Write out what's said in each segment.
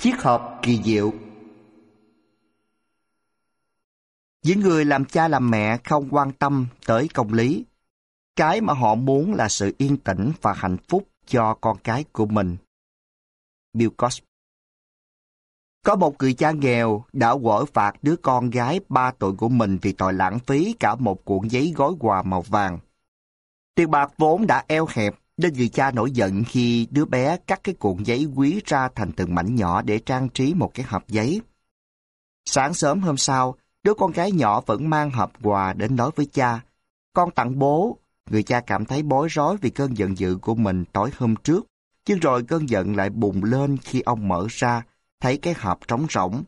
Chiếc hộp kỳ diệu Những người làm cha làm mẹ không quan tâm tới công lý. Cái mà họ muốn là sự yên tĩnh và hạnh phúc cho con cái của mình. Bill Cosby Có một người cha nghèo đã quở phạt đứa con gái 3 tuổi của mình vì tội lãng phí cả một cuộn giấy gói quà màu vàng. Tiền bạc vốn đã eo hẹp, nên người cha nổi giận khi đứa bé cắt cái cuộn giấy quý ra thành từng mảnh nhỏ để trang trí một cái hộp giấy. Sáng sớm hôm sau, đứa con gái nhỏ vẫn mang hộp quà đến nói với cha. Con tặng bố. Người cha cảm thấy bối rối vì cơn giận dữ của mình tối hôm trước. Nhưng rồi cơn giận lại bùng lên khi ông mở ra, thấy cái hộp trống rỗng.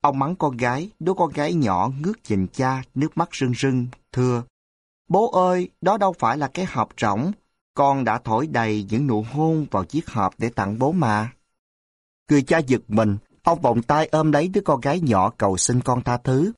Ông mắng con gái, đứa con gái nhỏ ngước nhìn cha, nước mắt rưng rưng, thưa. Bố ơi, đó đâu phải là cái hộp rỗng. Con đã thổi đầy những nụ hôn vào chiếc hộp để tặng bố mà. Người cha giật mình, ông vòng tay ôm lấy đứa con gái nhỏ cầu xin con tha thứ.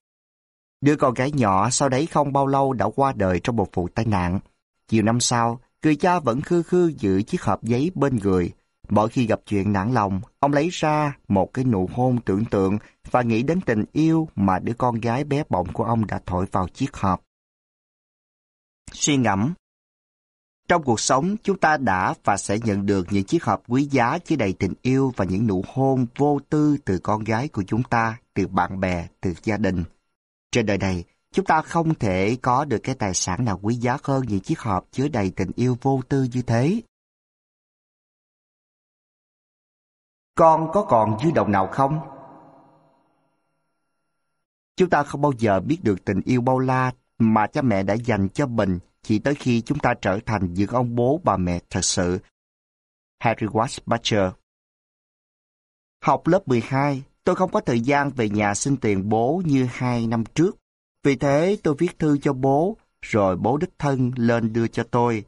Đứa con gái nhỏ sau đấy không bao lâu đã qua đời trong một vụ tai nạn. Chiều năm sau, người cha vẫn khư khư giữ chiếc hộp giấy bên người. Mỗi khi gặp chuyện nản lòng, ông lấy ra một cái nụ hôn tưởng tượng và nghĩ đến tình yêu mà đứa con gái bé bỏng của ông đã thổi vào chiếc hộp. Suy ngẫm trong cuộc sống, chúng ta đã và sẽ nhận được những chiếc hộp quý giá chứa đầy tình yêu và những nụ hôn vô tư từ con gái của chúng ta, từ bạn bè, từ gia đình. Trên đời này, chúng ta không thể có được cái tài sản nào quý giá hơn những chiếc hộp chứa đầy tình yêu vô tư như thế. Con có còn dư đồng nào không? Chúng ta không bao giờ biết được tình yêu bao la mà cha mẹ đã dành cho mình chỉ tới khi chúng ta trở thành những ông bố bà mẹ thật sự. Harry Watts Butcher Học lớp 12, Tôi không có thời gian về nhà xin tiền bố như hai năm trước. Vì thế tôi viết thư cho bố, rồi bố đích thân lên đưa cho tôi.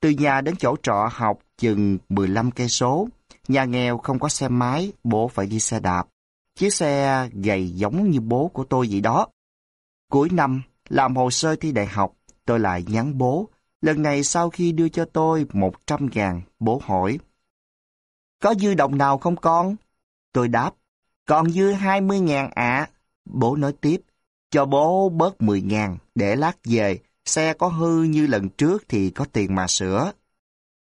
Từ nhà đến chỗ trọ học chừng 15 cây số. Nhà nghèo không có xe máy, bố phải đi xe đạp. Chiếc xe gầy giống như bố của tôi vậy đó. Cuối năm, làm hồ sơ thi đại học, tôi lại nhắn bố. Lần này sau khi đưa cho tôi 100 ngàn, bố hỏi. Có dư đồng nào không con? Tôi đáp, còn dư 20 ngàn ạ. Bố nói tiếp, cho bố bớt 10 ngàn để lát về, xe có hư như lần trước thì có tiền mà sửa.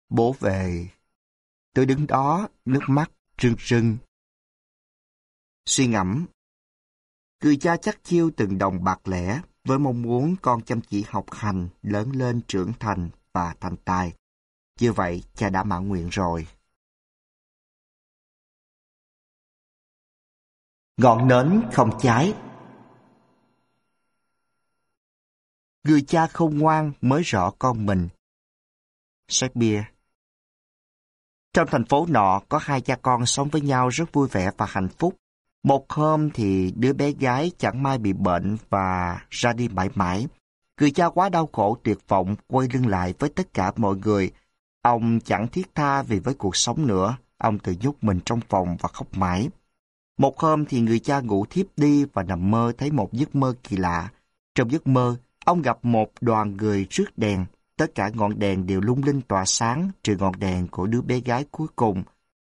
Bố về. Tôi đứng đó, nước mắt rưng rưng. Suy ngẫm. cười cha chắc chiêu từng đồng bạc lẻ với mong muốn con chăm chỉ học hành, lớn lên trưởng thành và thành tài. Như vậy, cha đã mãn nguyện rồi. Ngọn nến không cháy Người cha không ngoan mới rõ con mình. Shakespeare Trong thành phố nọ có hai cha con sống với nhau rất vui vẻ và hạnh phúc. Một hôm thì đứa bé gái chẳng may bị bệnh và ra đi mãi mãi. Người cha quá đau khổ tuyệt vọng quay lưng lại với tất cả mọi người. Ông chẳng thiết tha vì với cuộc sống nữa. Ông tự nhốt mình trong phòng và khóc mãi. Một hôm thì người cha ngủ thiếp đi và nằm mơ thấy một giấc mơ kỳ lạ. Trong giấc mơ, ông gặp một đoàn người rước đèn. Tất cả ngọn đèn đều lung linh tỏa sáng, trừ ngọn đèn của đứa bé gái cuối cùng.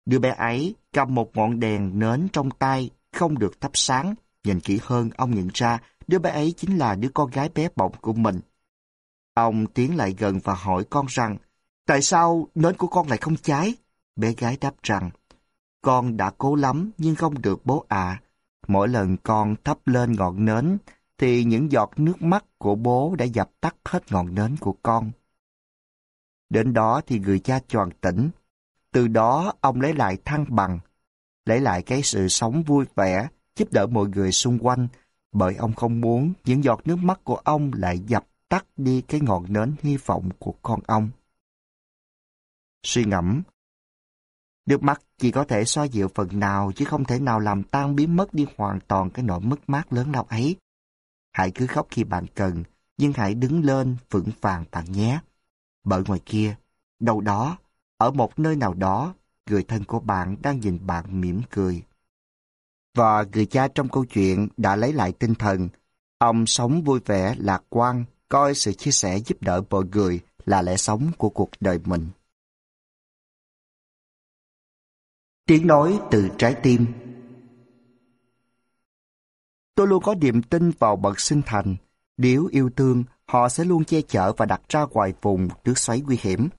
Đứa bé ấy cầm một ngọn đèn nến trong tay, không được thắp sáng. Nhìn kỹ hơn, ông nhận ra đứa bé ấy chính là đứa con gái bé bỏng của mình. Ông tiến lại gần và hỏi con rằng, tại sao nến của con lại không cháy? Bé gái đáp rằng, con đã cố lắm nhưng không được bố ạ. Mỗi lần con thắp lên ngọn nến, thì những giọt nước mắt của bố đã dập tắt hết ngọn nến của con. Đến đó thì người cha tròn tỉnh. Từ đó ông lấy lại thăng bằng, lấy lại cái sự sống vui vẻ, giúp đỡ mọi người xung quanh, bởi ông không muốn những giọt nước mắt của ông lại dập tắt đi cái ngọn nến hy vọng của con ông. Suy ngẫm, Nước mắt chỉ có thể xoa dịu phần nào chứ không thể nào làm tan biến mất đi hoàn toàn cái nỗi mất mát lớn lao ấy. Hãy cứ khóc khi bạn cần, nhưng hãy đứng lên vững vàng bạn nhé. Bởi ngoài kia, đâu đó, ở một nơi nào đó, người thân của bạn đang nhìn bạn mỉm cười. Và người cha trong câu chuyện đã lấy lại tinh thần. Ông sống vui vẻ, lạc quan, coi sự chia sẻ giúp đỡ mọi người là lẽ sống của cuộc đời mình. Tiếng nói từ trái tim Tôi luôn có niềm tin vào bậc sinh thành. Nếu yêu thương, họ sẽ luôn che chở và đặt ra ngoài vùng trước xoáy nguy hiểm.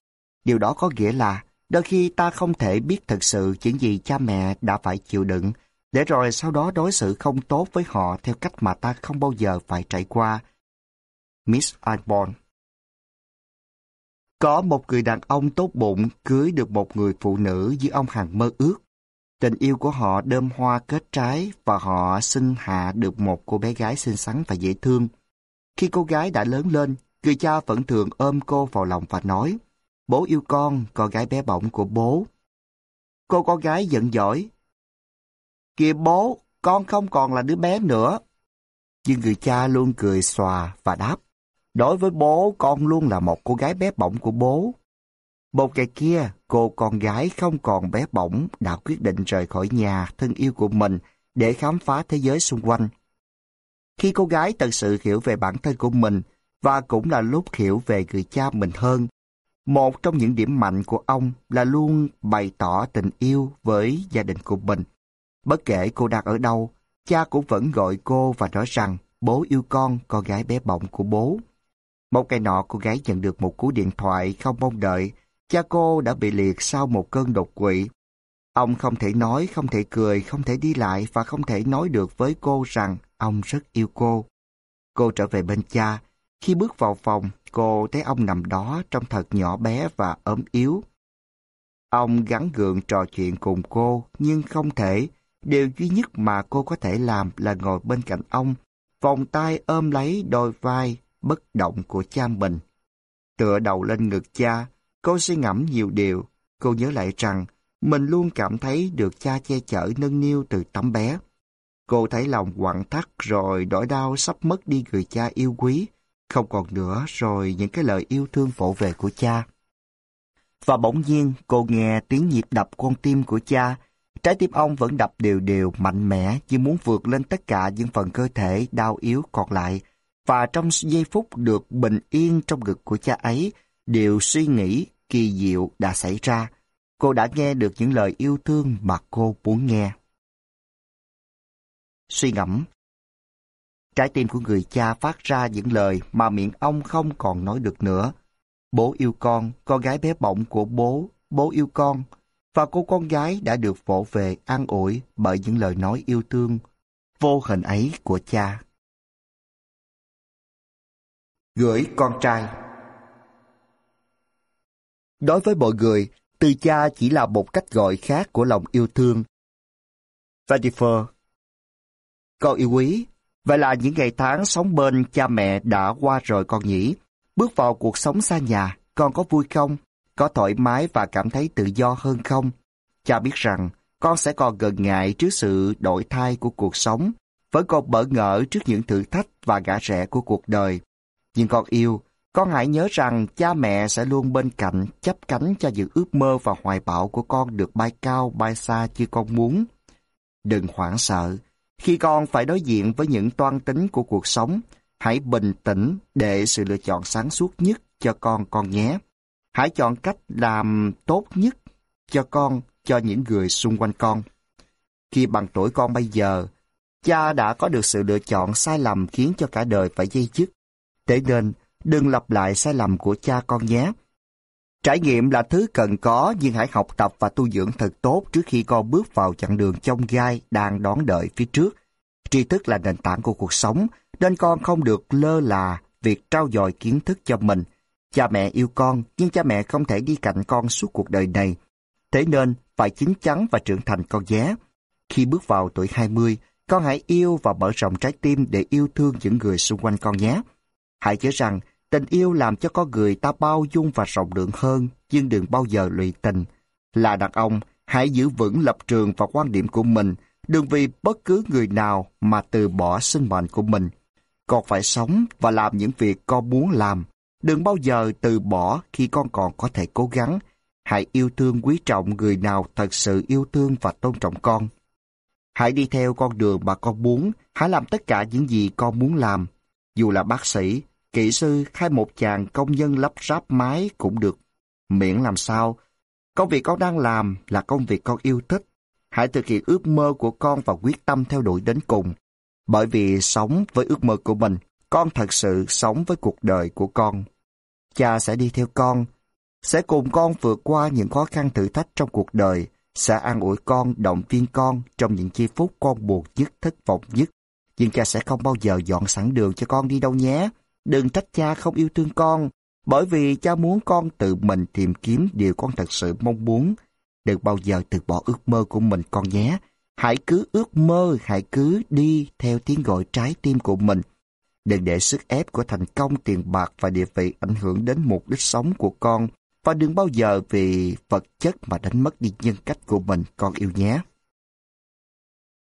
Điều đó có nghĩa là đôi khi ta không thể biết thực sự chuyện gì cha mẹ đã phải chịu đựng, để rồi sau đó đối xử không tốt với họ theo cách mà ta không bao giờ phải trải qua. Miss Osborne Có một người đàn ông tốt bụng cưới được một người phụ nữ như ông hàng mơ ước. Tình yêu của họ đơm hoa kết trái và họ sinh hạ được một cô bé gái xinh xắn và dễ thương. Khi cô gái đã lớn lên, người cha vẫn thường ôm cô vào lòng và nói Bố yêu con, con gái bé bỏng của bố. Cô con gái giận dỗi. Kìa bố, con không còn là đứa bé nữa. Nhưng người cha luôn cười xòa và đáp. Đối với bố, con luôn là một cô gái bé bỏng của bố. Một ngày kia, cô con gái không còn bé bỏng đã quyết định rời khỏi nhà thân yêu của mình để khám phá thế giới xung quanh. Khi cô gái thật sự hiểu về bản thân của mình và cũng là lúc hiểu về người cha mình hơn, một trong những điểm mạnh của ông là luôn bày tỏ tình yêu với gia đình của mình. Bất kể cô đang ở đâu, cha cũng vẫn gọi cô và nói rằng bố yêu con, con gái bé bỏng của bố. Một ngày nọ cô gái nhận được một cú điện thoại không mong đợi. Cha cô đã bị liệt sau một cơn đột quỵ. Ông không thể nói, không thể cười, không thể đi lại và không thể nói được với cô rằng ông rất yêu cô. Cô trở về bên cha. Khi bước vào phòng, cô thấy ông nằm đó trông thật nhỏ bé và ốm yếu. Ông gắn gượng trò chuyện cùng cô, nhưng không thể. Điều duy nhất mà cô có thể làm là ngồi bên cạnh ông, vòng tay ôm lấy đôi vai bất động của cha mình. Tựa đầu lên ngực cha, cô suy ngẫm nhiều điều. Cô nhớ lại rằng mình luôn cảm thấy được cha che chở nâng niu từ tấm bé. Cô thấy lòng quặn thắt rồi nỗi đau sắp mất đi người cha yêu quý, không còn nữa rồi những cái lời yêu thương vỗ về của cha. Và bỗng nhiên cô nghe tiếng nhịp đập con tim của cha. Trái tim ông vẫn đập đều đều mạnh mẽ như muốn vượt lên tất cả những phần cơ thể đau yếu còn lại. Và trong giây phút được bình yên trong ngực của cha ấy, điều suy nghĩ kỳ diệu đã xảy ra. Cô đã nghe được những lời yêu thương mà cô muốn nghe. Suy ngẫm Trái tim của người cha phát ra những lời mà miệng ông không còn nói được nữa. Bố yêu con, con gái bé bỏng của bố, bố yêu con. Và cô con gái đã được vỗ về an ủi bởi những lời nói yêu thương vô hình ấy của cha. Gửi con trai Đối với mọi người, từ cha chỉ là một cách gọi khác của lòng yêu thương. Vadifer Con yêu quý, Vậy là những ngày tháng sống bên cha mẹ đã qua rồi con nhỉ. Bước vào cuộc sống xa nhà, con có vui không? Có thoải mái và cảm thấy tự do hơn không? Cha biết rằng con sẽ còn gần ngại trước sự đổi thay của cuộc sống, vẫn còn bỡ ngỡ trước những thử thách và gã rẽ của cuộc đời. Nhưng con yêu, con hãy nhớ rằng cha mẹ sẽ luôn bên cạnh chấp cánh cho những ước mơ và hoài bão của con được bay cao, bay xa như con muốn. Đừng hoảng sợ, khi con phải đối diện với những toan tính của cuộc sống, hãy bình tĩnh để sự lựa chọn sáng suốt nhất cho con con nhé. Hãy chọn cách làm tốt nhất cho con, cho những người xung quanh con. Khi bằng tuổi con bây giờ, cha đã có được sự lựa chọn sai lầm khiến cho cả đời phải dây dứt. Thế nên, đừng lặp lại sai lầm của cha con nhé. Trải nghiệm là thứ cần có nhưng hãy học tập và tu dưỡng thật tốt trước khi con bước vào chặng đường trong gai đang đón đợi phía trước. Tri thức là nền tảng của cuộc sống, nên con không được lơ là việc trao dồi kiến thức cho mình. Cha mẹ yêu con, nhưng cha mẹ không thể đi cạnh con suốt cuộc đời này. Thế nên, phải chín chắn và trưởng thành con nhé. Khi bước vào tuổi 20, con hãy yêu và mở rộng trái tim để yêu thương những người xung quanh con nhé. Hãy nhớ rằng, Tình yêu làm cho con người ta bao dung và rộng lượng hơn, nhưng đừng bao giờ lụy tình. Là đàn ông, hãy giữ vững lập trường và quan điểm của mình, đừng vì bất cứ người nào mà từ bỏ sinh mệnh của mình. Con phải sống và làm những việc con muốn làm. Đừng bao giờ từ bỏ khi con còn có thể cố gắng. Hãy yêu thương quý trọng người nào thật sự yêu thương và tôn trọng con. Hãy đi theo con đường mà con muốn, hãy làm tất cả những gì con muốn làm. Dù là bác sĩ, kỹ sư hay một chàng công nhân lắp ráp máy cũng được. Miễn làm sao, công việc con đang làm là công việc con yêu thích. Hãy thực hiện ước mơ của con và quyết tâm theo đuổi đến cùng. Bởi vì sống với ước mơ của mình, con thật sự sống với cuộc đời của con. Cha sẽ đi theo con, sẽ cùng con vượt qua những khó khăn thử thách trong cuộc đời, sẽ an ủi con, động viên con trong những chi phút con buồn nhất, thất vọng nhất. Nhưng cha sẽ không bao giờ dọn sẵn đường cho con đi đâu nhé. Đừng trách cha không yêu thương con, bởi vì cha muốn con tự mình tìm kiếm điều con thật sự mong muốn. Đừng bao giờ từ bỏ ước mơ của mình con nhé. Hãy cứ ước mơ, hãy cứ đi theo tiếng gọi trái tim của mình. Đừng để sức ép của thành công, tiền bạc và địa vị ảnh hưởng đến mục đích sống của con. Và đừng bao giờ vì vật chất mà đánh mất đi nhân cách của mình, con yêu nhé.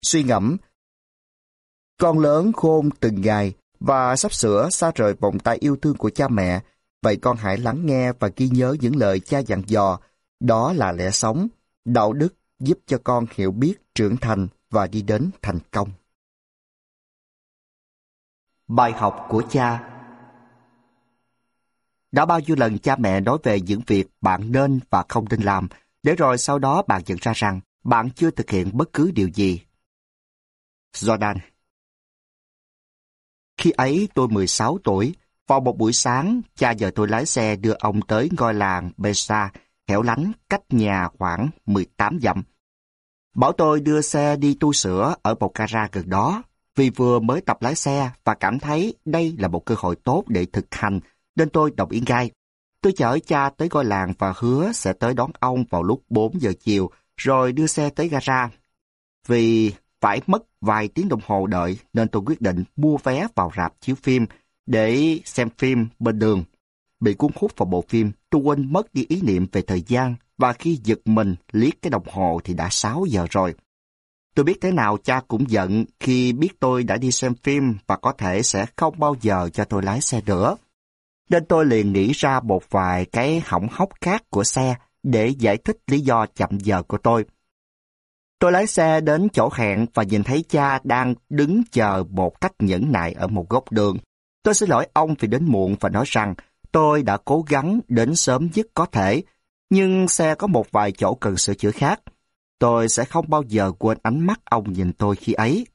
Suy ngẫm Con lớn khôn từng ngày và sắp sửa xa rời vòng tay yêu thương của cha mẹ. Vậy con hãy lắng nghe và ghi nhớ những lời cha dặn dò. Đó là lẽ sống, đạo đức giúp cho con hiểu biết, trưởng thành và đi đến thành công. Bài học của cha Đã bao nhiêu lần cha mẹ nói về những việc bạn nên và không nên làm, để rồi sau đó bạn nhận ra rằng bạn chưa thực hiện bất cứ điều gì. Jordan khi ấy tôi 16 tuổi, vào một buổi sáng, cha vợ tôi lái xe đưa ông tới ngôi làng Besa, hẻo lánh cách nhà khoảng 18 dặm. Bảo tôi đưa xe đi tu sửa ở một gara gần đó, vì vừa mới tập lái xe và cảm thấy đây là một cơ hội tốt để thực hành, nên tôi đồng ý ngay. Tôi chở cha tới ngôi làng và hứa sẽ tới đón ông vào lúc 4 giờ chiều, rồi đưa xe tới gara. Vì phải mất vài tiếng đồng hồ đợi nên tôi quyết định mua vé vào rạp chiếu phim để xem phim bên đường. Bị cuốn hút vào bộ phim, tôi quên mất đi ý niệm về thời gian và khi giật mình liếc cái đồng hồ thì đã 6 giờ rồi. Tôi biết thế nào cha cũng giận khi biết tôi đã đi xem phim và có thể sẽ không bao giờ cho tôi lái xe nữa. Nên tôi liền nghĩ ra một vài cái hỏng hóc khác của xe để giải thích lý do chậm giờ của tôi. Tôi lái xe đến chỗ hẹn và nhìn thấy cha đang đứng chờ một cách nhẫn nại ở một góc đường. Tôi xin lỗi ông vì đến muộn và nói rằng tôi đã cố gắng đến sớm nhất có thể, nhưng xe có một vài chỗ cần sửa chữa khác. Tôi sẽ không bao giờ quên ánh mắt ông nhìn tôi khi ấy.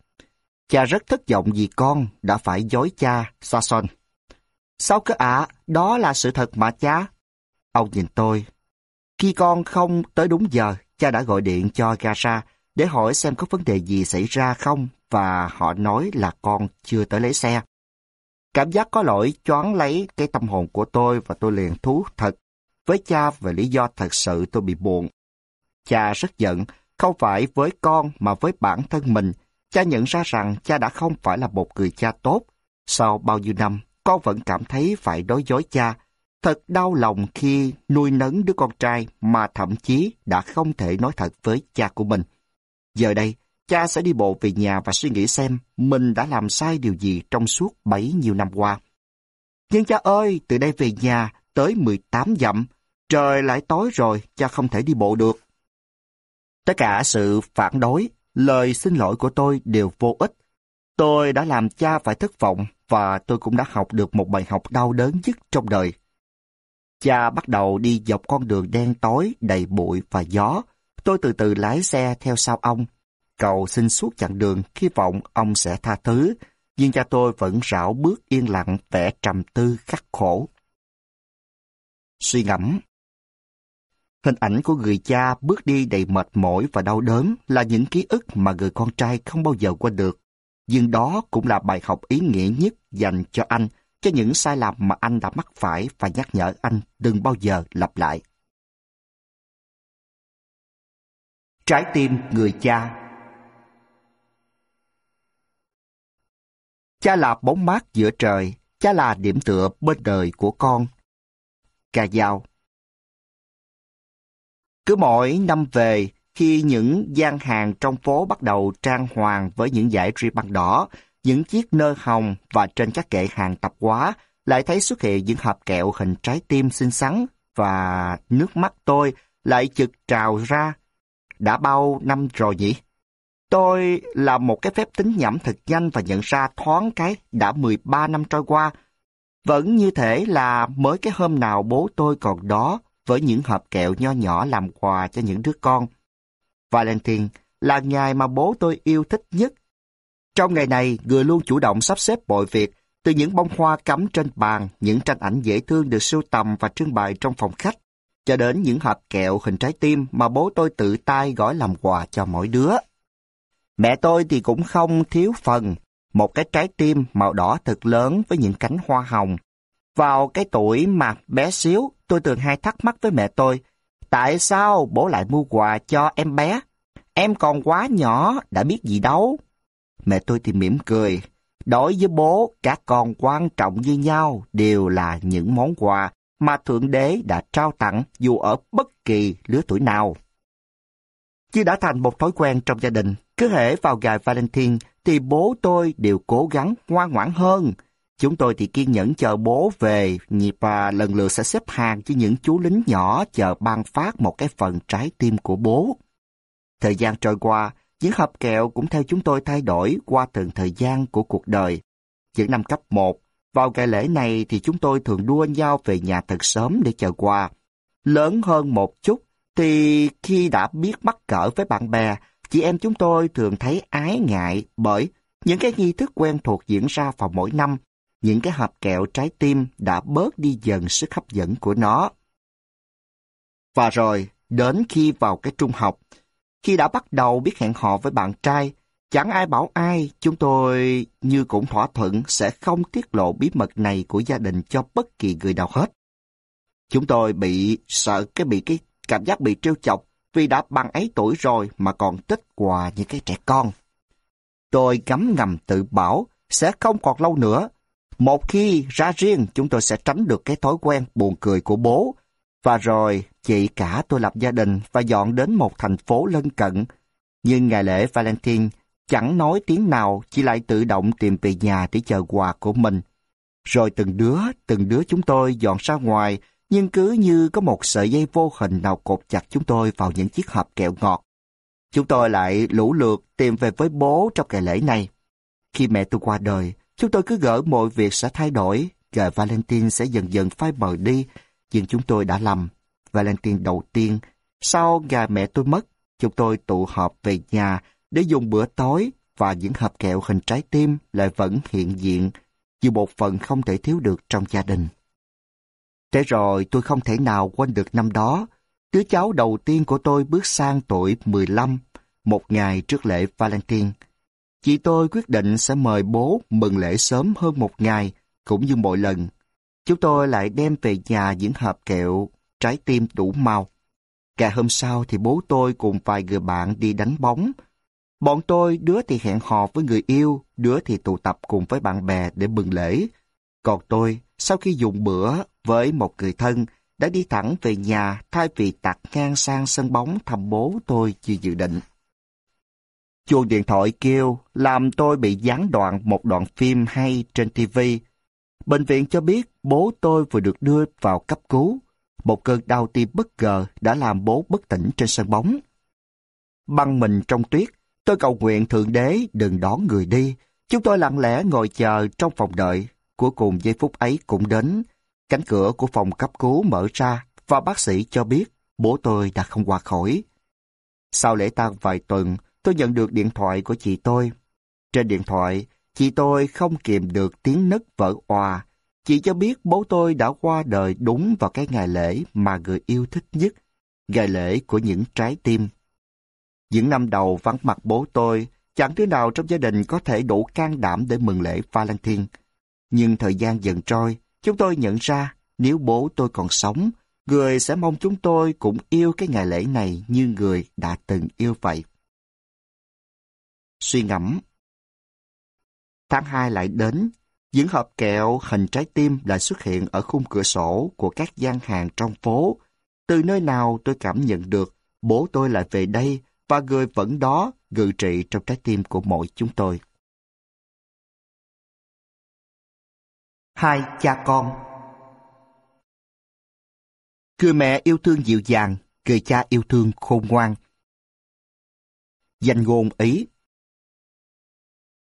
Cha rất thất vọng vì con đã phải dối cha, Sason. Sao cơ ạ? đó là sự thật mà cha. Ông nhìn tôi. Khi con không tới đúng giờ, cha đã gọi điện cho gara để hỏi xem có vấn đề gì xảy ra không và họ nói là con chưa tới lấy xe. Cảm giác có lỗi choáng lấy cái tâm hồn của tôi và tôi liền thú thật với cha về lý do thật sự tôi bị buồn. Cha rất giận, không phải với con mà với bản thân mình. Cha nhận ra rằng cha đã không phải là một người cha tốt. Sau bao nhiêu năm, con vẫn cảm thấy phải đối dối cha. Thật đau lòng khi nuôi nấng đứa con trai mà thậm chí đã không thể nói thật với cha của mình. Giờ đây, cha sẽ đi bộ về nhà và suy nghĩ xem mình đã làm sai điều gì trong suốt bấy nhiêu năm qua. Nhưng cha ơi, từ đây về nhà, tới 18 dặm, trời lại tối rồi, cha không thể đi bộ được. Tất cả sự phản đối, lời xin lỗi của tôi đều vô ích. Tôi đã làm cha phải thất vọng và tôi cũng đã học được một bài học đau đớn nhất trong đời. Cha bắt đầu đi dọc con đường đen tối, đầy bụi và gió. Tôi từ từ lái xe theo sau ông. Cầu xin suốt chặng đường, hy vọng ông sẽ tha thứ. Nhưng cha tôi vẫn rảo bước yên lặng, vẻ trầm tư khắc khổ. Suy ngẫm Hình ảnh của người cha bước đi đầy mệt mỏi và đau đớn là những ký ức mà người con trai không bao giờ quên được. Nhưng đó cũng là bài học ý nghĩa nhất dành cho anh, cho những sai lầm mà anh đã mắc phải và nhắc nhở anh đừng bao giờ lặp lại. Trái tim người cha Cha là bóng mát giữa trời, cha là điểm tựa bên đời của con. Cà dao cứ mỗi năm về, khi những gian hàng trong phố bắt đầu trang hoàng với những dải ri băng đỏ, những chiếc nơ hồng và trên các kệ hàng tạp hóa, lại thấy xuất hiện những hộp kẹo hình trái tim xinh xắn và nước mắt tôi lại chực trào ra. Đã bao năm rồi nhỉ? Tôi làm một cái phép tính nhẩm thật nhanh và nhận ra thoáng cái đã 13 năm trôi qua. Vẫn như thể là mới cái hôm nào bố tôi còn đó với những hộp kẹo nho nhỏ làm quà cho những đứa con. Valentine là ngày mà bố tôi yêu thích nhất. Trong ngày này, người luôn chủ động sắp xếp mọi việc, từ những bông hoa cắm trên bàn, những tranh ảnh dễ thương được sưu tầm và trưng bày trong phòng khách, cho đến những hộp kẹo hình trái tim mà bố tôi tự tay gói làm quà cho mỗi đứa. Mẹ tôi thì cũng không thiếu phần, một cái trái tim màu đỏ thật lớn với những cánh hoa hồng. Vào cái tuổi mà bé xíu, tôi thường hay thắc mắc với mẹ tôi, tại sao bố lại mua quà cho em bé? Em còn quá nhỏ, đã biết gì đâu. Mẹ tôi thì mỉm cười. Đối với bố, các con quan trọng như nhau đều là những món quà mà Thượng Đế đã trao tặng dù ở bất kỳ lứa tuổi nào. Chứ đã thành một thói quen trong gia đình, cứ hễ vào ngày Valentine thì bố tôi đều cố gắng ngoan ngoãn hơn. Chúng tôi thì kiên nhẫn chờ bố về nhịp và lần lượt sẽ xếp hàng cho những chú lính nhỏ chờ ban phát một cái phần trái tim của bố. Thời gian trôi qua, Chiếc hộp kẹo cũng theo chúng tôi thay đổi qua từng thời gian của cuộc đời. Những năm cấp 1, vào ngày lễ này thì chúng tôi thường đua nhau về nhà thật sớm để chờ quà. Lớn hơn một chút thì khi đã biết mắc cỡ với bạn bè, chị em chúng tôi thường thấy ái ngại bởi những cái nghi thức quen thuộc diễn ra vào mỗi năm, những cái hộp kẹo trái tim đã bớt đi dần sức hấp dẫn của nó. Và rồi, đến khi vào cái trung học, khi đã bắt đầu biết hẹn hò với bạn trai, chẳng ai bảo ai, chúng tôi như cũng thỏa thuận sẽ không tiết lộ bí mật này của gia đình cho bất kỳ người nào hết. Chúng tôi bị sợ cái bị cái cảm giác bị trêu chọc vì đã bằng ấy tuổi rồi mà còn tích quà như cái trẻ con. Tôi gắm ngầm tự bảo sẽ không còn lâu nữa. Một khi ra riêng chúng tôi sẽ tránh được cái thói quen buồn cười của bố. Và rồi chị cả tôi lập gia đình và dọn đến một thành phố lân cận. Nhưng ngày lễ Valentine chẳng nói tiếng nào chỉ lại tự động tìm về nhà để chờ quà của mình. Rồi từng đứa, từng đứa chúng tôi dọn ra ngoài nhưng cứ như có một sợi dây vô hình nào cột chặt chúng tôi vào những chiếc hộp kẹo ngọt. Chúng tôi lại lũ lượt tìm về với bố trong ngày lễ này. Khi mẹ tôi qua đời, chúng tôi cứ gỡ mọi việc sẽ thay đổi, ngày Valentine sẽ dần dần phai mờ đi, nhưng chúng tôi đã lầm. Valentine đầu tiên, sau ngày mẹ tôi mất, chúng tôi tụ họp về nhà để dùng bữa tối và những hộp kẹo hình trái tim lại vẫn hiện diện như một phần không thể thiếu được trong gia đình. Thế rồi tôi không thể nào quên được năm đó, đứa cháu đầu tiên của tôi bước sang tuổi 15, một ngày trước lễ Valentine. Chị tôi quyết định sẽ mời bố mừng lễ sớm hơn một ngày, cũng như mọi lần. Chúng tôi lại đem về nhà những hộp kẹo, trái tim đủ màu. Cả hôm sau thì bố tôi cùng vài người bạn đi đánh bóng. Bọn tôi đứa thì hẹn hò với người yêu, đứa thì tụ tập cùng với bạn bè để mừng lễ. Còn tôi, sau khi dùng bữa với một người thân, đã đi thẳng về nhà thay vì tạt ngang sang sân bóng thăm bố tôi như dự định. Chuông điện thoại kêu làm tôi bị gián đoạn một đoạn phim hay trên TV. Bệnh viện cho biết bố tôi vừa được đưa vào cấp cứu. Một cơn đau tim bất ngờ đã làm bố bất tỉnh trên sân bóng. Băng mình trong tuyết, tôi cầu nguyện Thượng Đế đừng đón người đi. Chúng tôi lặng lẽ ngồi chờ trong phòng đợi. Cuối cùng giây phút ấy cũng đến. Cánh cửa của phòng cấp cứu mở ra và bác sĩ cho biết bố tôi đã không qua khỏi. Sau lễ tang vài tuần, tôi nhận được điện thoại của chị tôi. Trên điện thoại, chị tôi không kìm được tiếng nấc vỡ òa. Chị cho biết bố tôi đã qua đời đúng vào cái ngày lễ mà người yêu thích nhất, ngày lễ của những trái tim. Những năm đầu vắng mặt bố tôi, chẳng đứa nào trong gia đình có thể đủ can đảm để mừng lễ Valentine. Nhưng thời gian dần trôi, chúng tôi nhận ra nếu bố tôi còn sống, người sẽ mong chúng tôi cũng yêu cái ngày lễ này như người đã từng yêu vậy. Suy ngẫm Tháng 2 lại đến, những hộp kẹo hình trái tim lại xuất hiện ở khung cửa sổ của các gian hàng trong phố. Từ nơi nào tôi cảm nhận được bố tôi lại về đây và người vẫn đó ngự trị trong trái tim của mỗi chúng tôi. Hai cha con Người mẹ yêu thương dịu dàng, người cha yêu thương khôn ngoan. Danh ngôn Ý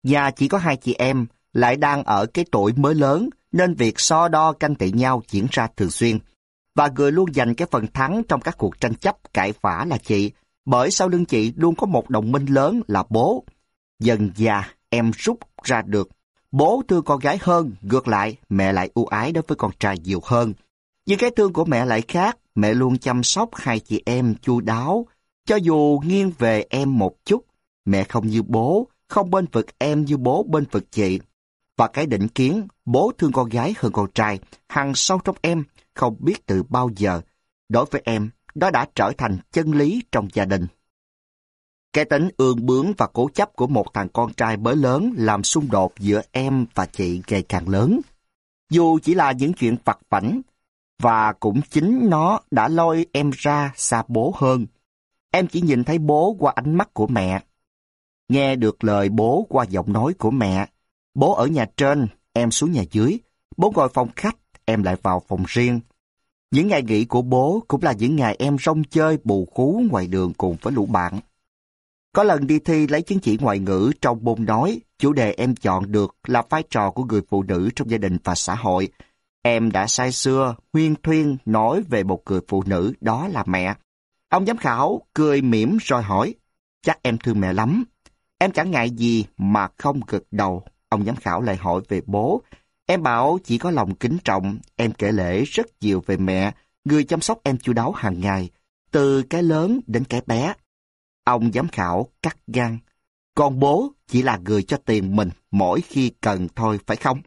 Nhà chỉ có hai chị em, lại đang ở cái tuổi mới lớn, nên việc so đo canh tị nhau diễn ra thường xuyên. Và người luôn giành cái phần thắng trong các cuộc tranh chấp cãi vã là chị, bởi sau lưng chị luôn có một đồng minh lớn là bố. Dần già, em rút ra được. Bố thương con gái hơn, ngược lại, mẹ lại ưu ái đối với con trai nhiều hơn. Nhưng cái thương của mẹ lại khác, mẹ luôn chăm sóc hai chị em chu đáo. Cho dù nghiêng về em một chút, mẹ không như bố, không bên vực em như bố bên vực chị. Và cái định kiến, bố thương con gái hơn con trai, hằng sâu trong em, không biết từ bao giờ. Đối với em, đó đã trở thành chân lý trong gia đình. Cái tính ương bướng và cố chấp của một thằng con trai mới lớn làm xung đột giữa em và chị ngày càng lớn. Dù chỉ là những chuyện vặt vảnh, và cũng chính nó đã lôi em ra xa bố hơn. Em chỉ nhìn thấy bố qua ánh mắt của mẹ. Nghe được lời bố qua giọng nói của mẹ. Bố ở nhà trên, em xuống nhà dưới. Bố ngồi phòng khách, em lại vào phòng riêng. Những ngày nghỉ của bố cũng là những ngày em rong chơi bù khú ngoài đường cùng với lũ bạn. Có lần đi thi lấy chứng chỉ ngoại ngữ trong môn nói, chủ đề em chọn được là vai trò của người phụ nữ trong gia đình và xã hội. Em đã say xưa, huyên thuyên nói về một người phụ nữ đó là mẹ. Ông giám khảo cười mỉm rồi hỏi, chắc em thương mẹ lắm. Em chẳng ngại gì mà không gật đầu. Ông giám khảo lại hỏi về bố. Em bảo chỉ có lòng kính trọng, em kể lễ rất nhiều về mẹ, người chăm sóc em chu đáo hàng ngày, từ cái lớn đến cái bé. Ông giám khảo cắt gan. Còn bố chỉ là người cho tiền mình mỗi khi cần thôi phải không?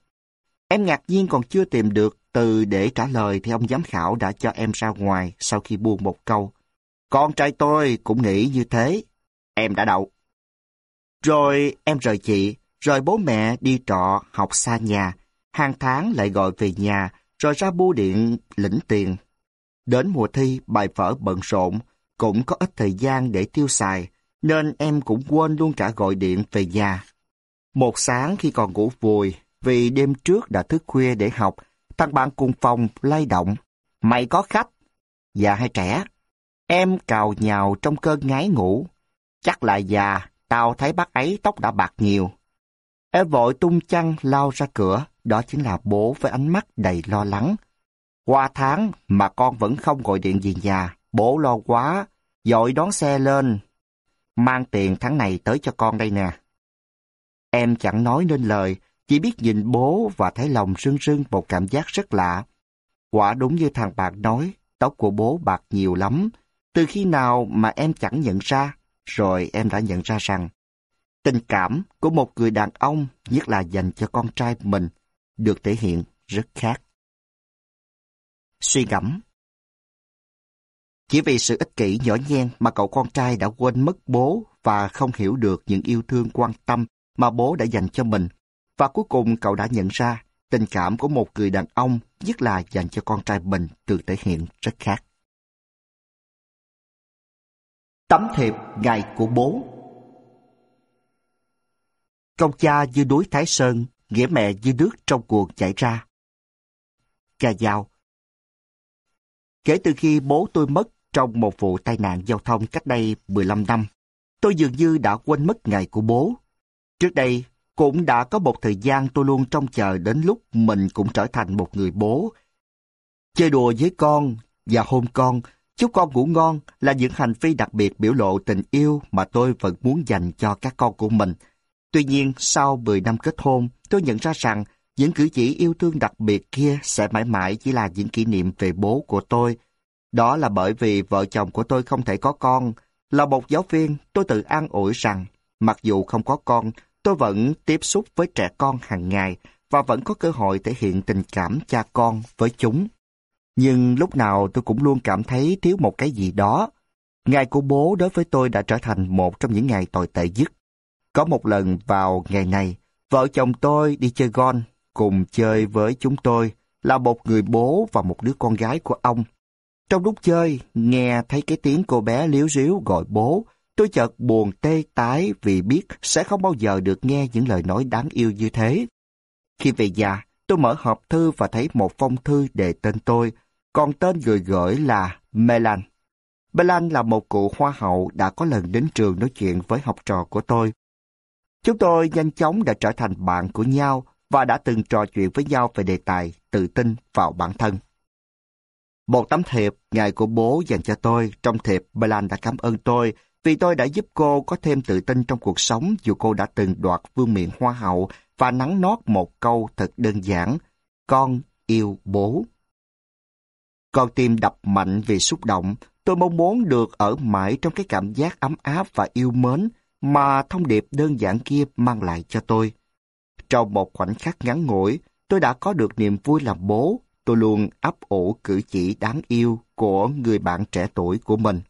Em ngạc nhiên còn chưa tìm được từ để trả lời thì ông giám khảo đã cho em ra ngoài sau khi buông một câu. Con trai tôi cũng nghĩ như thế. Em đã đậu. Rồi em rời chị, rồi bố mẹ đi trọ học xa nhà, hàng tháng lại gọi về nhà, rồi ra bưu điện lĩnh tiền. Đến mùa thi, bài vở bận rộn, cũng có ít thời gian để tiêu xài, nên em cũng quên luôn cả gọi điện về nhà. Một sáng khi còn ngủ vùi, vì đêm trước đã thức khuya để học, thằng bạn cùng phòng lay động. Mày có khách? Dạ, già hay trẻ? Em cào nhào trong cơn ngái ngủ. Chắc là già, tao thấy bác ấy tóc đã bạc nhiều. Em vội tung chăn lao ra cửa, đó chính là bố với ánh mắt đầy lo lắng. Qua tháng mà con vẫn không gọi điện về nhà, bố lo quá, dội đón xe lên. Mang tiền tháng này tới cho con đây nè. Em chẳng nói nên lời, chỉ biết nhìn bố và thấy lòng rưng rưng một cảm giác rất lạ. Quả đúng như thằng bạn nói, tóc của bố bạc nhiều lắm. Từ khi nào mà em chẳng nhận ra, rồi em đã nhận ra rằng tình cảm của một người đàn ông, nhất là dành cho con trai mình, được thể hiện rất khác. Suy ngẫm Chỉ vì sự ích kỷ nhỏ nhen mà cậu con trai đã quên mất bố và không hiểu được những yêu thương quan tâm mà bố đã dành cho mình và cuối cùng cậu đã nhận ra tình cảm của một người đàn ông, nhất là dành cho con trai mình, được thể hiện rất khác. Tấm thiệp ngày của bố Công cha như núi Thái Sơn, nghĩa mẹ như nước trong cuồng chảy ra. Cha Giao Kể từ khi bố tôi mất trong một vụ tai nạn giao thông cách đây 15 năm, tôi dường như đã quên mất ngày của bố. Trước đây, cũng đã có một thời gian tôi luôn trông chờ đến lúc mình cũng trở thành một người bố. Chơi đùa với con và hôn con, chúc con ngủ ngon là những hành vi đặc biệt biểu lộ tình yêu mà tôi vẫn muốn dành cho các con của mình. Tuy nhiên, sau 10 năm kết hôn, tôi nhận ra rằng những cử chỉ yêu thương đặc biệt kia sẽ mãi mãi chỉ là những kỷ niệm về bố của tôi. Đó là bởi vì vợ chồng của tôi không thể có con. Là một giáo viên, tôi tự an ủi rằng, mặc dù không có con, Tôi vẫn tiếp xúc với trẻ con hàng ngày và vẫn có cơ hội thể hiện tình cảm cha con với chúng. Nhưng lúc nào tôi cũng luôn cảm thấy thiếu một cái gì đó. Ngày của bố đối với tôi đã trở thành một trong những ngày tồi tệ nhất. Có một lần vào ngày này, vợ chồng tôi đi chơi golf cùng chơi với chúng tôi là một người bố và một đứa con gái của ông. Trong lúc chơi, nghe thấy cái tiếng cô bé liếu ríu gọi bố, Tôi chợt buồn tê tái vì biết sẽ không bao giờ được nghe những lời nói đáng yêu như thế. Khi về nhà, tôi mở hộp thư và thấy một phong thư đề tên tôi, còn tên người gửi là Melan. Melan là một cụ hoa hậu đã có lần đến trường nói chuyện với học trò của tôi. Chúng tôi nhanh chóng đã trở thành bạn của nhau và đã từng trò chuyện với nhau về đề tài tự tin vào bản thân. Một tấm thiệp ngày của bố dành cho tôi, trong thiệp Melan đã cảm ơn tôi vì tôi đã giúp cô có thêm tự tin trong cuộc sống dù cô đã từng đoạt vương miện hoa hậu và nắng nót một câu thật đơn giản. Con yêu bố. Con tim đập mạnh vì xúc động. Tôi mong muốn được ở mãi trong cái cảm giác ấm áp và yêu mến mà thông điệp đơn giản kia mang lại cho tôi. Trong một khoảnh khắc ngắn ngủi, tôi đã có được niềm vui làm bố. Tôi luôn ấp ủ cử chỉ đáng yêu của người bạn trẻ tuổi của mình.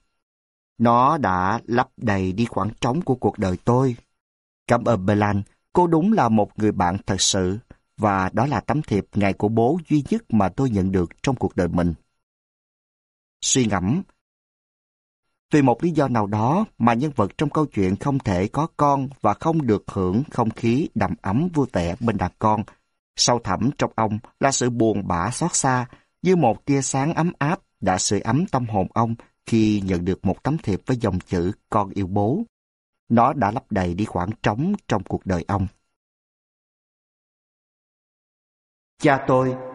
Nó đã lấp đầy đi khoảng trống của cuộc đời tôi. Cảm ơn Belan, cô đúng là một người bạn thật sự, và đó là tấm thiệp ngày của bố duy nhất mà tôi nhận được trong cuộc đời mình. Suy ngẫm Vì một lý do nào đó mà nhân vật trong câu chuyện không thể có con và không được hưởng không khí đầm ấm vui vẻ bên đàn con. Sâu thẳm trong ông là sự buồn bã xót xa, như một tia sáng ấm áp đã sưởi ấm tâm hồn ông khi nhận được một tấm thiệp với dòng chữ con yêu bố. Nó đã lấp đầy đi khoảng trống trong cuộc đời ông. Cha tôi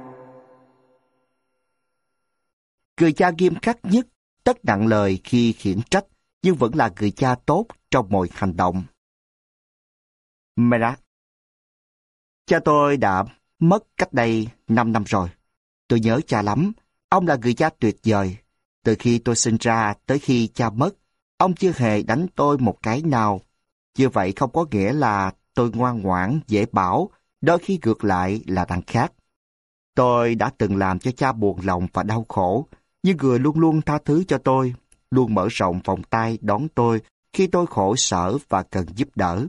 Người cha nghiêm khắc nhất, tất nặng lời khi khiển trách, nhưng vẫn là người cha tốt trong mọi hành động. Merak Cha tôi đã mất cách đây 5 năm rồi. Tôi nhớ cha lắm. Ông là người cha tuyệt vời. Từ khi tôi sinh ra tới khi cha mất, ông chưa hề đánh tôi một cái nào. Như vậy không có nghĩa là tôi ngoan ngoãn, dễ bảo, đôi khi ngược lại là đằng khác. Tôi đã từng làm cho cha buồn lòng và đau khổ, nhưng người luôn luôn tha thứ cho tôi, luôn mở rộng vòng tay đón tôi khi tôi khổ sở và cần giúp đỡ.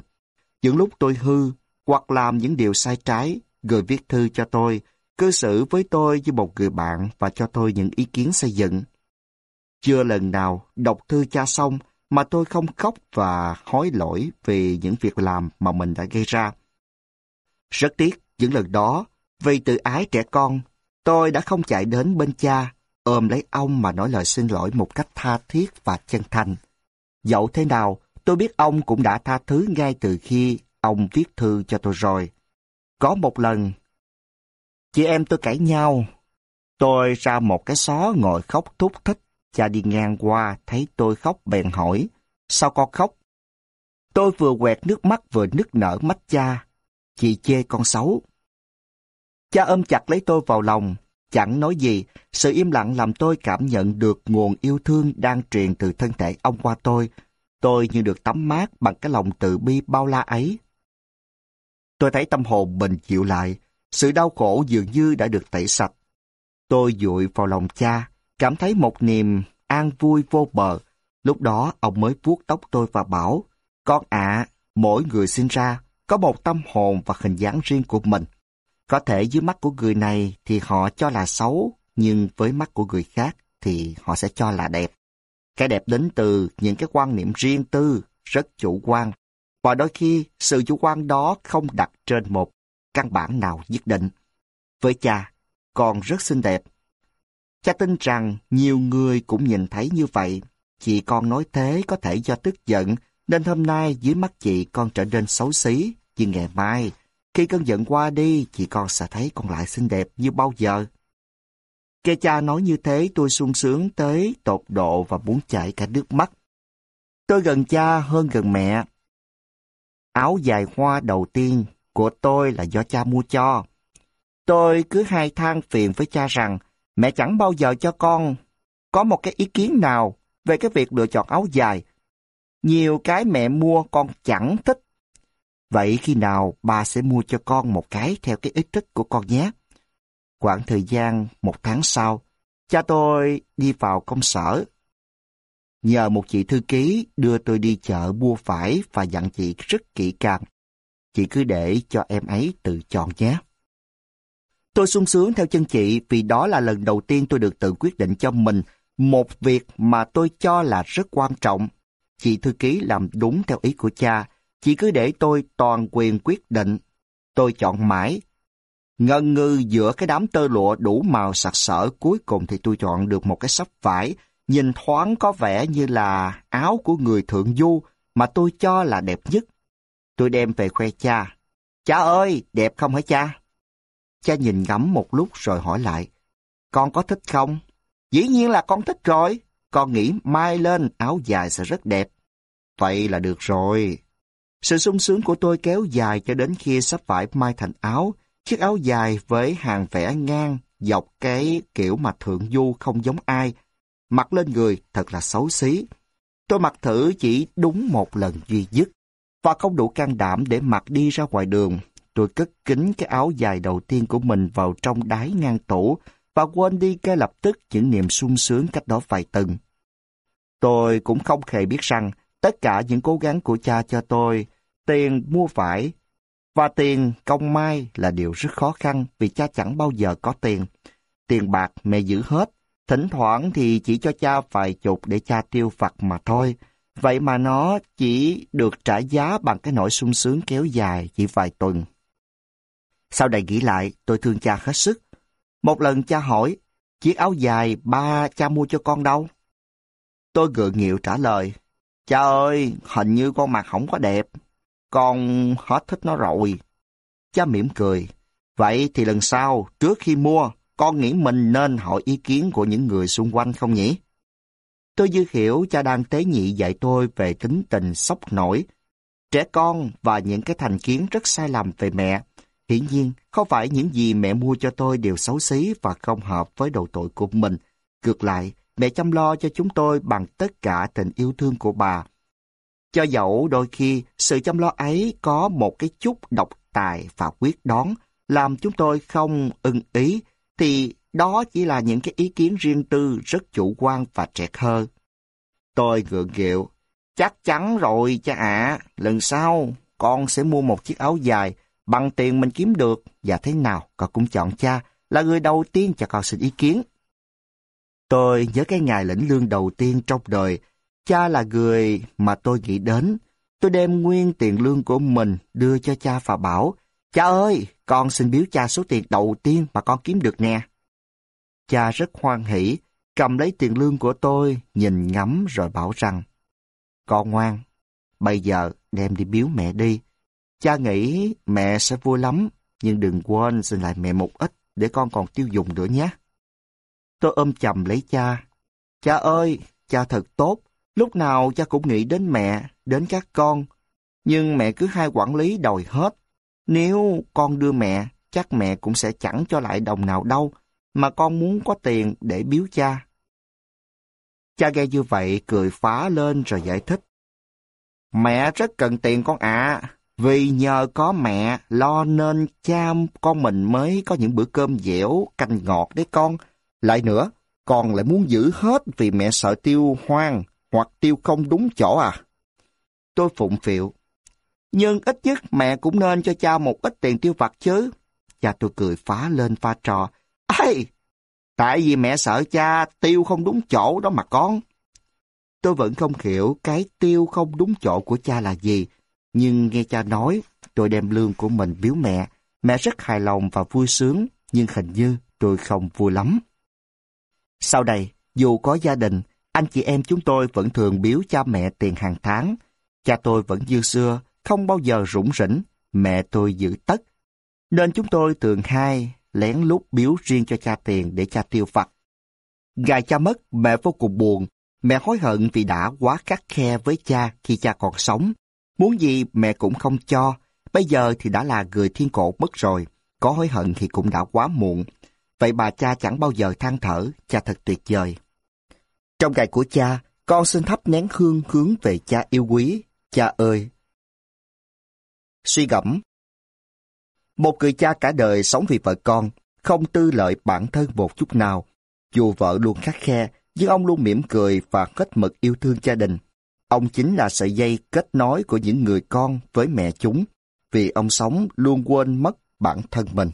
Những lúc tôi hư hoặc làm những điều sai trái, người viết thư cho tôi, cư xử với tôi như một người bạn và cho tôi những ý kiến xây dựng. Chưa lần nào đọc thư cha xong mà tôi không khóc và hối lỗi vì những việc làm mà mình đã gây ra. Rất tiếc, những lần đó, vì tự ái trẻ con, tôi đã không chạy đến bên cha, ôm lấy ông mà nói lời xin lỗi một cách tha thiết và chân thành. Dẫu thế nào, tôi biết ông cũng đã tha thứ ngay từ khi ông viết thư cho tôi rồi. Có một lần, chị em tôi cãi nhau. Tôi ra một cái xó ngồi khóc thúc thích. Cha đi ngang qua thấy tôi khóc bèn hỏi, sao con khóc? Tôi vừa quẹt nước mắt vừa nức nở mắt cha. Chị chê con xấu. Cha ôm chặt lấy tôi vào lòng, chẳng nói gì. Sự im lặng làm tôi cảm nhận được nguồn yêu thương đang truyền từ thân thể ông qua tôi. Tôi như được tắm mát bằng cái lòng từ bi bao la ấy. Tôi thấy tâm hồn mình chịu lại, sự đau khổ dường như đã được tẩy sạch. Tôi dụi vào lòng cha, cảm thấy một niềm an vui vô bờ. Lúc đó ông mới vuốt tóc tôi và bảo, con ạ, mỗi người sinh ra có một tâm hồn và hình dáng riêng của mình. Có thể dưới mắt của người này thì họ cho là xấu, nhưng với mắt của người khác thì họ sẽ cho là đẹp. Cái đẹp đến từ những cái quan niệm riêng tư, rất chủ quan. Và đôi khi sự chủ quan đó không đặt trên một căn bản nào nhất định. Với cha, con rất xinh đẹp, Cha tin rằng nhiều người cũng nhìn thấy như vậy. Chị con nói thế có thể do tức giận, nên hôm nay dưới mắt chị con trở nên xấu xí. Nhưng ngày mai, khi cơn giận qua đi, chị con sẽ thấy con lại xinh đẹp như bao giờ. Nghe cha nói như thế tôi sung sướng tới tột độ và muốn chảy cả nước mắt. Tôi gần cha hơn gần mẹ. Áo dài hoa đầu tiên của tôi là do cha mua cho. Tôi cứ hai than phiền với cha rằng Mẹ chẳng bao giờ cho con có một cái ý kiến nào về cái việc lựa chọn áo dài. Nhiều cái mẹ mua con chẳng thích. Vậy khi nào bà sẽ mua cho con một cái theo cái ý thích của con nhé? Khoảng thời gian một tháng sau, cha tôi đi vào công sở. Nhờ một chị thư ký đưa tôi đi chợ mua phải và dặn chị rất kỹ càng. Chị cứ để cho em ấy tự chọn nhé. Tôi sung sướng theo chân chị vì đó là lần đầu tiên tôi được tự quyết định cho mình một việc mà tôi cho là rất quan trọng. Chị thư ký làm đúng theo ý của cha, chỉ cứ để tôi toàn quyền quyết định. Tôi chọn mãi. Ngân ngư giữa cái đám tơ lụa đủ màu sặc sỡ cuối cùng thì tôi chọn được một cái sắp vải nhìn thoáng có vẻ như là áo của người thượng du mà tôi cho là đẹp nhất. Tôi đem về khoe cha. Cha ơi, đẹp không hả cha? Cha nhìn ngắm một lúc rồi hỏi lại. Con có thích không? Dĩ nhiên là con thích rồi. Con nghĩ mai lên áo dài sẽ rất đẹp. vậy là được rồi. Sự sung sướng của tôi kéo dài cho đến khi sắp phải mai thành áo, chiếc áo dài với hàng vẽ ngang, dọc cái kiểu mà thượng du không giống ai. Mặc lên người thật là xấu xí. Tôi mặc thử chỉ đúng một lần duy nhất, và không đủ can đảm để mặc đi ra ngoài đường. Tôi cất kính cái áo dài đầu tiên của mình vào trong đáy ngang tủ, và quên đi ngay lập tức những niềm sung sướng cách đó vài tuần. Tôi cũng không hề biết rằng tất cả những cố gắng của cha cho tôi, tiền mua vải và tiền công mai là điều rất khó khăn vì cha chẳng bao giờ có tiền. Tiền bạc mẹ giữ hết, thỉnh thoảng thì chỉ cho cha vài chục để cha tiêu vặt mà thôi. Vậy mà nó chỉ được trả giá bằng cái nỗi sung sướng kéo dài chỉ vài tuần. Sau đây nghĩ lại, tôi thương cha hết sức. Một lần cha hỏi, chiếc áo dài ba cha mua cho con đâu? Tôi gượng nghịu trả lời, cha ơi, hình như con mặt không có đẹp. Con hết thích nó rồi. Cha mỉm cười, vậy thì lần sau, trước khi mua, con nghĩ mình nên hỏi ý kiến của những người xung quanh không nhỉ? Tôi dư hiểu cha đang tế nhị dạy tôi về tính tình sốc nổi, trẻ con và những cái thành kiến rất sai lầm về mẹ. Hiển nhiên, không phải những gì mẹ mua cho tôi đều xấu xí và không hợp với độ tuổi của mình. Ngược lại, mẹ chăm lo cho chúng tôi bằng tất cả tình yêu thương của bà. Cho dẫu đôi khi sự chăm lo ấy có một cái chút độc tài và quyết đoán, làm chúng tôi không ưng ý, thì đó chỉ là những cái ý kiến riêng tư rất chủ quan và trẻ thơ. Tôi gượng gịu, chắc chắn rồi cha ạ, lần sau con sẽ mua một chiếc áo dài bằng tiền mình kiếm được và thế nào con cũng chọn cha là người đầu tiên cho con xin ý kiến. Tôi nhớ cái ngày lĩnh lương đầu tiên trong đời, cha là người mà tôi nghĩ đến. Tôi đem nguyên tiền lương của mình đưa cho cha và bảo, cha ơi, con xin biếu cha số tiền đầu tiên mà con kiếm được nè. Cha rất hoan hỷ, cầm lấy tiền lương của tôi, nhìn ngắm rồi bảo rằng, con ngoan, bây giờ đem đi biếu mẹ đi. Cha nghĩ mẹ sẽ vui lắm, nhưng đừng quên xin lại mẹ một ít để con còn tiêu dùng nữa nhé. Tôi ôm chầm lấy cha. Cha ơi, cha thật tốt, lúc nào cha cũng nghĩ đến mẹ, đến các con. Nhưng mẹ cứ hai quản lý đòi hết. Nếu con đưa mẹ, chắc mẹ cũng sẽ chẳng cho lại đồng nào đâu, mà con muốn có tiền để biếu cha. Cha nghe như vậy cười phá lên rồi giải thích. Mẹ rất cần tiền con ạ, vì nhờ có mẹ lo nên cha con mình mới có những bữa cơm dẻo, canh ngọt đấy con. Lại nữa, con lại muốn giữ hết vì mẹ sợ tiêu hoang hoặc tiêu không đúng chỗ à? Tôi phụng phịu. Nhưng ít nhất mẹ cũng nên cho cha một ít tiền tiêu vặt chứ. Cha tôi cười phá lên pha trò. Ây, tại vì mẹ sợ cha tiêu không đúng chỗ đó mà con. Tôi vẫn không hiểu cái tiêu không đúng chỗ của cha là gì. Nhưng nghe cha nói, tôi đem lương của mình biếu mẹ. Mẹ rất hài lòng và vui sướng, nhưng hình như tôi không vui lắm. Sau đây, dù có gia đình, anh chị em chúng tôi vẫn thường biếu cha mẹ tiền hàng tháng. Cha tôi vẫn như xưa, không bao giờ rủng rỉnh, mẹ tôi giữ tất. Nên chúng tôi thường hai lén lút biếu riêng cho cha tiền để cha tiêu vặt. Ngày cha mất, mẹ vô cùng buồn. Mẹ hối hận vì đã quá khắc khe với cha khi cha còn sống. Muốn gì mẹ cũng không cho. Bây giờ thì đã là người thiên cổ mất rồi. Có hối hận thì cũng đã quá muộn. Vậy bà cha chẳng bao giờ than thở, cha thật tuyệt vời. Trong ngày của cha, con xin thắp nén hương hướng về cha yêu quý. Cha ơi! Suy gẫm Một người cha cả đời sống vì vợ con, không tư lợi bản thân một chút nào. Dù vợ luôn khắc khe, nhưng ông luôn mỉm cười và hết mực yêu thương gia đình. Ông chính là sợi dây kết nối của những người con với mẹ chúng, vì ông sống luôn quên mất bản thân mình.